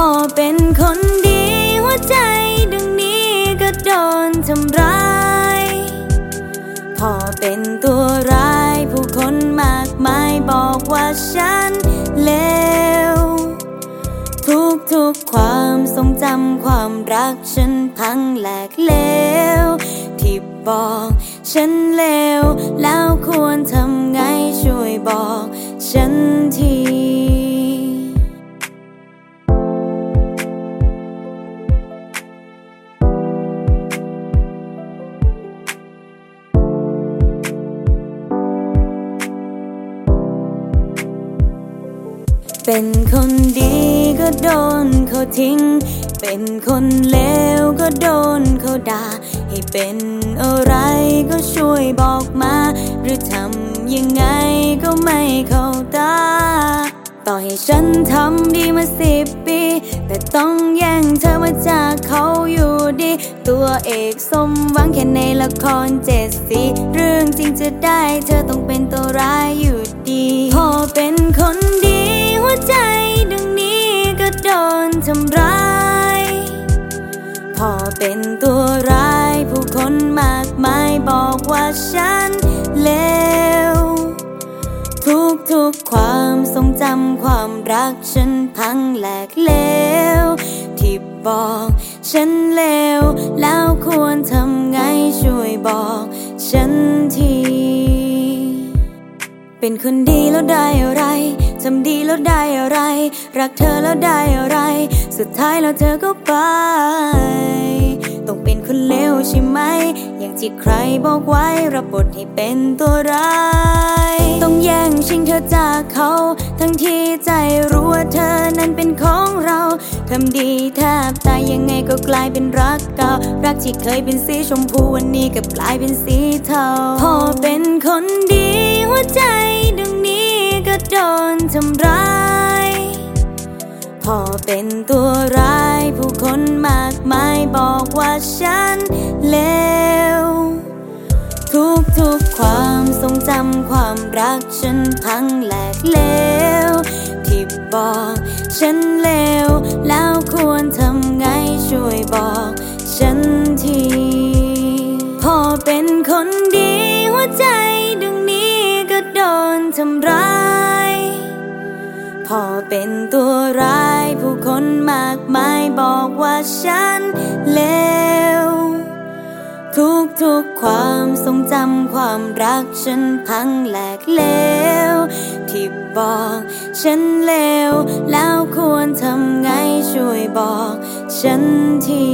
พ่อเป็นคนดีหัวใจดังนี้ก็โดนทำร้าย พ่อเป็นตัวร้าย ผู้คนมากมายบอกว่าฉันเลว ทุกทุกความทรงจำความรักฉันพังแหลกเลว ที่บอกฉันเลวแล้วควรทำไง เป็นคนดีก็โดนเขาทิ้ง เป็นคนเลวก็โดนเขาด่า ให้เป็นอะไรก็ช่วยบอกมา หรือทำยังไงก็ไม่เข้าตา ต่อให้ฉันทำดีมาสิบปี แต่ต้องแย่งเธอมาจากเขาอยู่ดี ตัวเอกสมหวังแค่ในละครเจ็ดสีเรื่องจริงจะได้เธอต้องเป็นตัวร้ายอยู่ดี พอเป็นคนดี ร้าย ผู้คนมากมายบอกว่าฉันเลว ทุกทุกความทรงจำความรักฉันพังแหลกเลว ที่บอกฉันเลว แล้วควรทำไงช่วยบอก ฉันที เป็นคนดีแล้วได้อะไรำดีแล้วได้อะไร รักเธอแล้วได้อะไร สุดท้ายแล้วเธอก็ไป ต้องเป็นคนเลวใช่ไหม อย่างที่ใครบอกไว้รับบทให้เป็นตัวร้าย ต้องแย่งชิงเธอจากเขา ทั้งที่ใจรู้ว่าเธอนั้นเป็นของเราทำดีแทบตายยังไงก็กลายเป็นรักเก่า รักที่เคยเป็นสีชมพูวันนี้กลับกลายเป็นสีเทาพอเป็น พ่อเป็นตัวร้าย ผู้คนมากมายบอกว่าฉันเลวทุกทุกความทรงจำความรักฉันพังแหลกเลวที่บอกฉันเลวแล้วควรทำไงช่วยบอกฉันทีพ่อเป็นคนดี พ่อเป็นตัวร้าย ผู้คนมากมายบอกว่าฉันเลวทุกทุกความทรงจำความรักฉันพังแหลกเลวที่บอกฉันเลวแล้วควรทำไงช่วยบอกฉันที